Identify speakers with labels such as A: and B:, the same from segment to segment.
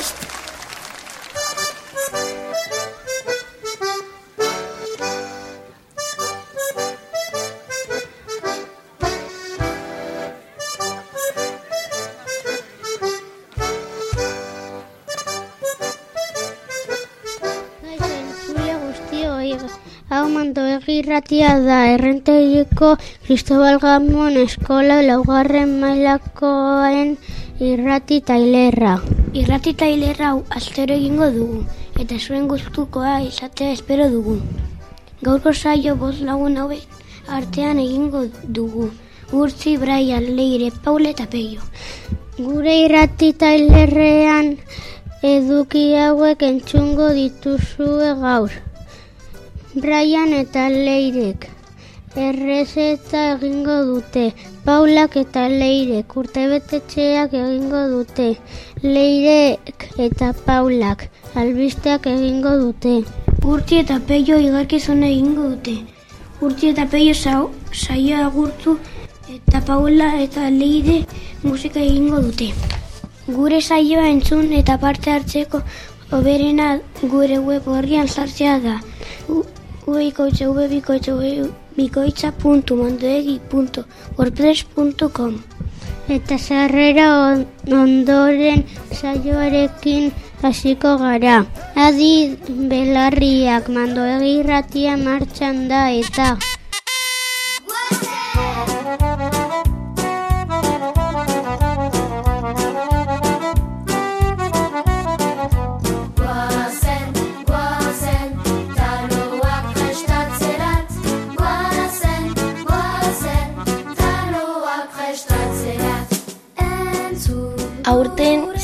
A: prest!
B: Hau mando egirratia da errentegiko Cristobal Gamon eskola laugarren mailakoen irrati tailerra.
C: Irrati tailerra hau astero egingo dugu eta zuen gustukoa izatea espero dugu. Gaurko saio boz lagun haue artean egingo dugu. Urtzi, Brian, Leire, Paule eta Peio.
B: Gure irrati tailerrean eduki hauek entzungo dituzue gaur. Brian eta Leirek errezeta egingo dute. Paulak eta Leirek urtebetetxeak egingo dute. Leirek eta Paulak albisteak egingo dute.
C: Urti eta peio igarkizuna egingo dute. Urti eta peio zau, saio agurtu eta Paula eta Leire musika egingo dute. Gure saioa entzun eta parte hartzeko oberena gure web horrian sartzea da. U- ubikoitza ubikoitza ubikoitza puntu mandoegi puntu wordpress puntu com
B: Eta sarrera on- ondoren saioarekin hasiko gara. Adi belarriak mando egirratia martxan da eta...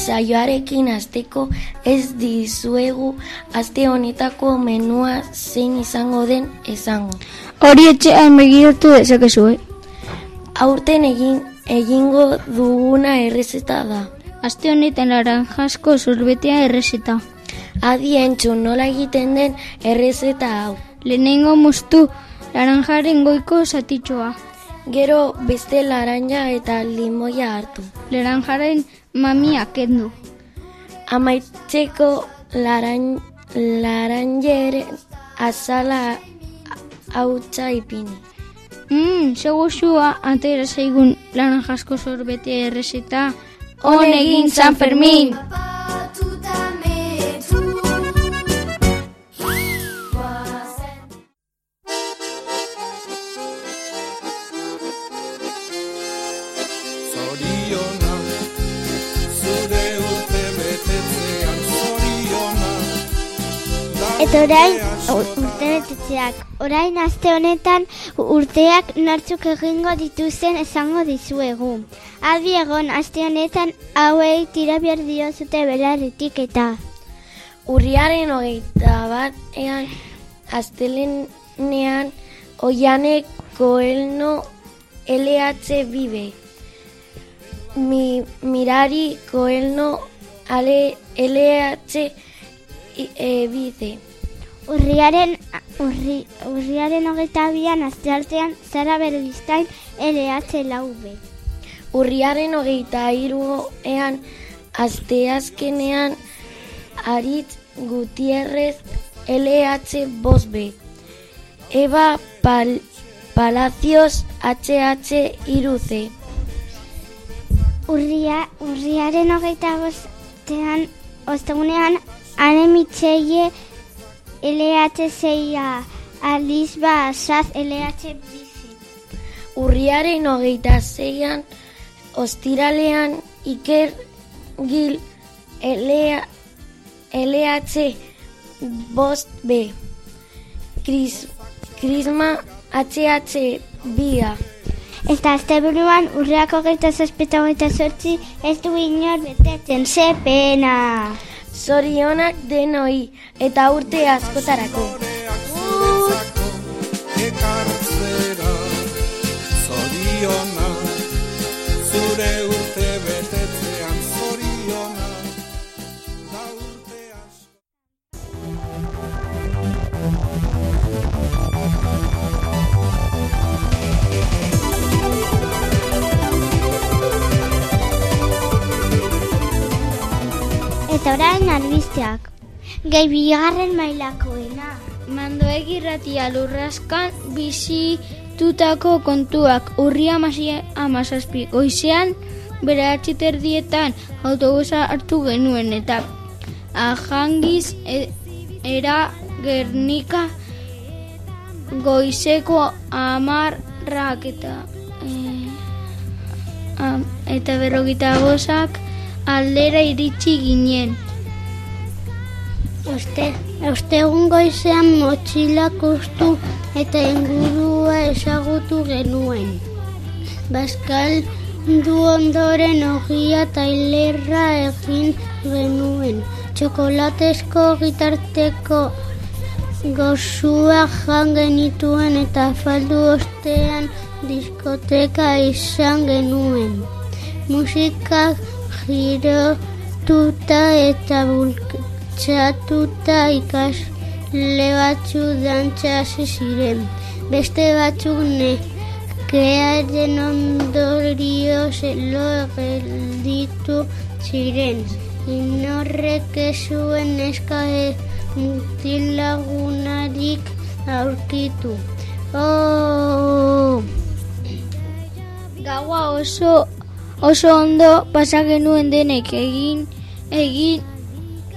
D: saioarekin hasteko ez dizuegu aste honetako menua zein izango den esango.
E: Hori etxean begiratu dezakezu, eh?
D: Aurten egin egingo duguna errezeta da.
E: Aste honetan laranjasko zurbetea errezeta.
D: Adi entzun nola egiten den errezeta hau.
E: Lehenengo mustu laranjaren goiko zatitxoa.
D: Gero beste laranja eta limoia hartu.
E: Laranjaren mamia kendu.
D: Amaitzeko laran, laranjeren azala hautsa ipini.
E: Mmm, seguzua atera zaigun laranjasko zorbetea errezeta. On egin San Fermin!
B: Eta orain urte. Orain aste honetan urteak nortzuk egingo dituzten esango dizuegu. Adi egon aste honetan hauei tira behar diozute belarritik eta.
D: Urriaren hogeita bat ean astelenean oianek koelno LH bibe. Mi, mirari koelno ale LH i- e, bize.
B: Urriaren, urri, urriaren hogeita bian asteartean zara berbistain LH laube.
D: Urriaren hogeita hiruean asteazkenean Aritz Gutierrez LH Bosbe. Eva Pal Palacios HH Iruze.
B: Urria, urriaren hogeita bostean, ostegunean, ane mitxeie LH zeia, Alizba Asaz LH bizi.
D: Urriaren hogeita zeian ostiralean Iker Gil LH LH Bost B. Kris, Krisma HH Bia.
B: Eta asteburuan urriak hogeita zazpita hogeita sortzi ez du inor betetzen, ze pena.
D: Zorionak denoi eta urte askotarako.
F: Orain albisteak. Gehi bigarren mailakoena.
E: Mandoek irratia lurraskan bizitutako kontuak urri amasi amazazpi goizean terdietan autobusa hartu genuen eta ahangiz e, era Gernika goizeko amarrak eta e, am, eta berrogita bozak aldera iritsi ginen.
B: Oste, ostegun goizean motxilak ustu eta ingurua ezagutu genuen. Baskal du ondoren ogia eta hilerra egin genuen. Txokolatezko gitarteko gozuak jan genituen eta faldu ostean diskoteka izan genuen. Musikak girotuta eta bultxatuta ikasle batzu dantza hasi ziren. Beste batzuk nekearen ondorioz lo gelditu ziren. Inorrek ez zuen neska e- mutilagunarik aurkitu. Oh!
E: Gaua oso oso ondo pasa genuen denek egin egin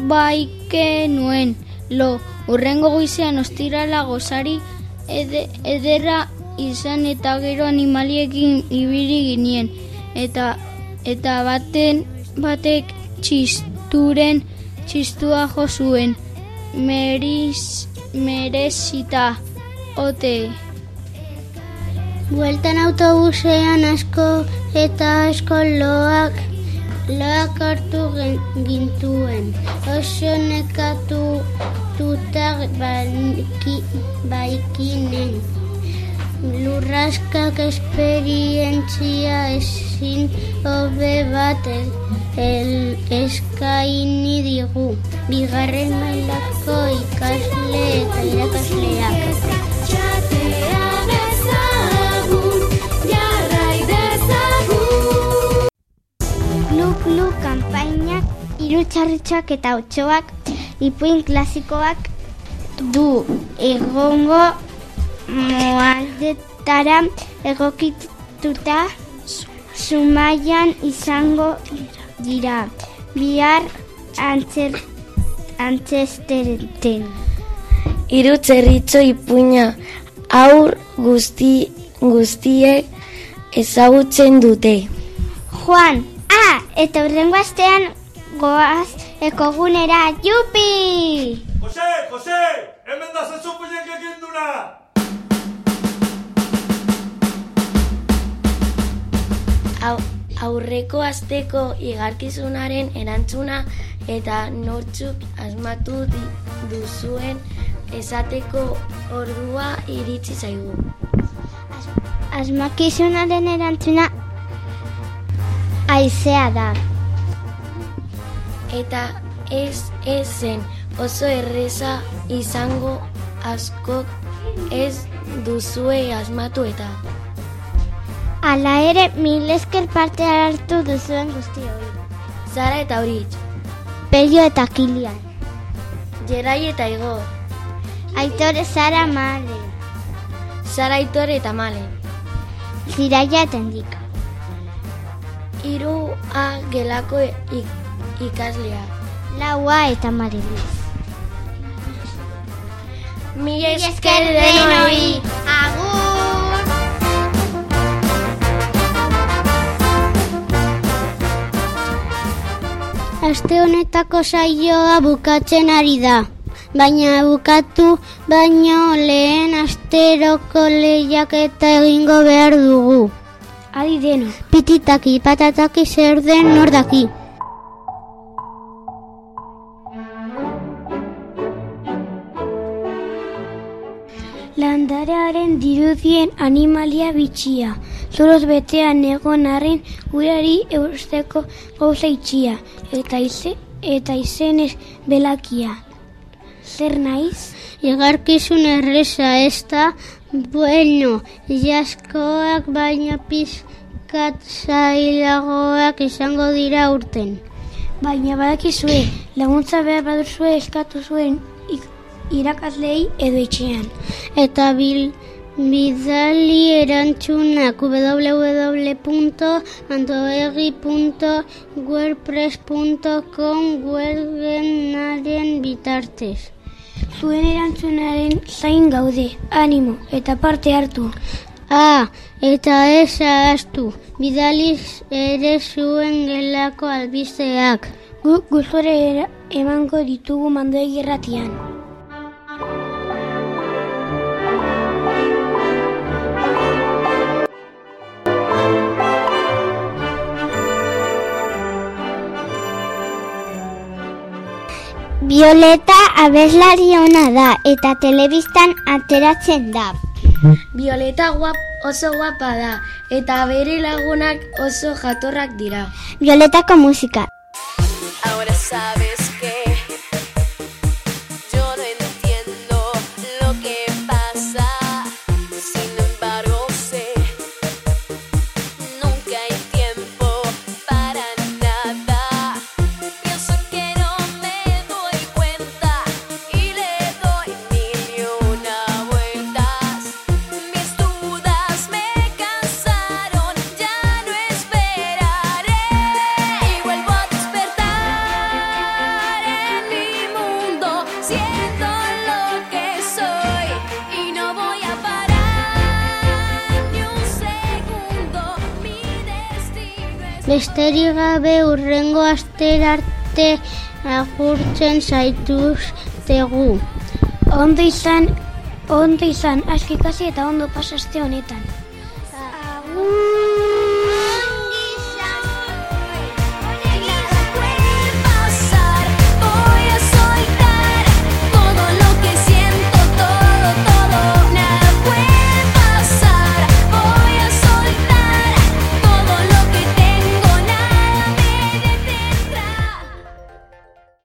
E: baike nuen. Lo urrengo goizean ostirala gozari ede, ederra izan eta gero animaliekin ibili ginen. Eta eta baten batek txisturen txistua jo zuen. Meriz merezita ote.
B: Bueltan autobusean asko eta asko loak loak hartu gintuen. Oso nekatu tuta baiki, baikinen. Lurraskak esperientzia ezin hobe bat el, el eskaini digu. Bigarren mailako ikasle eta irakasleak.
F: Kanpainak, irutxarritxoak eta otxoak, ipuin klasikoak du egongo moaldetara egokituta sumaian izango dira. Bihar antzer, antzesteren.
D: Hiru txerritxo ipuina aur guzti, guztiek ezagutzen dute.
F: Juan, eta urrengo astean goaz ekogunera, jupi!
G: Jose, Jose, hemen da puinek egin duna!
D: Au, aurreko asteko igarkizunaren erantzuna eta nortzuk asmatu di- duzuen esateko ordua iritsi zaigu.
F: Asmakizunaren erantzuna aizea da.
D: Eta ez ez zen oso erreza izango askok ez duzue asmatu eta.
F: Hala ere, mil esker parte hartu duzuen guztioi.
D: Zara eta horitz,
F: Pello eta Kilian.
D: Jerai eta Igor,
F: Aitor Sara Male.
D: Zara Aitor eta Male,
F: Ziraia eta Endika.
D: Hiru A gelako ik, ikaslea.
F: Laua eta Marilis.
D: Mila esker denoi!
F: Agur!
B: Aste honetako saioa bukatzen ari da. Baina bukatu baino lehen asteroko lehiaketa egingo behar dugu.
E: Adi deno.
B: Pititaki, patataki zer den nor daki.
E: Landarearen dirudien animalia bitxia. Zoroz betean egon arren urari eusteko gauza itxia. Eta, ize, eta izenez belakia. Zer naiz?
B: Igarkizun erreza ez da, bueno, jaskoak baina pizkat zailagoak izango dira urten.
C: Baina badakizue, laguntza behar baduzue eskatu zuen irakaslei edo etxean.
B: Eta bil, bidali erantzunak www.mandoegi.wordpress.com webgenaren bitartez.
C: Zuen erantzunaren zain gaude, animo eta parte hartu.
B: Ah, eta ez ahaztu, bidaliz ere zuen gelako albisteak.
C: Guk guztore era- emango ditugu mandoegi erratian.
B: Violeta abeslari ona da eta telebistan ateratzen da.
D: Violeta guap oso guapa da eta bere lagunak oso jatorrak dira.
B: Violetako musika.
H: Ahora sabes
B: Besterik gabe urrengo aster arte agurtzen zaituztegu.
C: Ondo izan, ondo izan, aski ikasi eta ondo pasaste honetan.
B: Agur!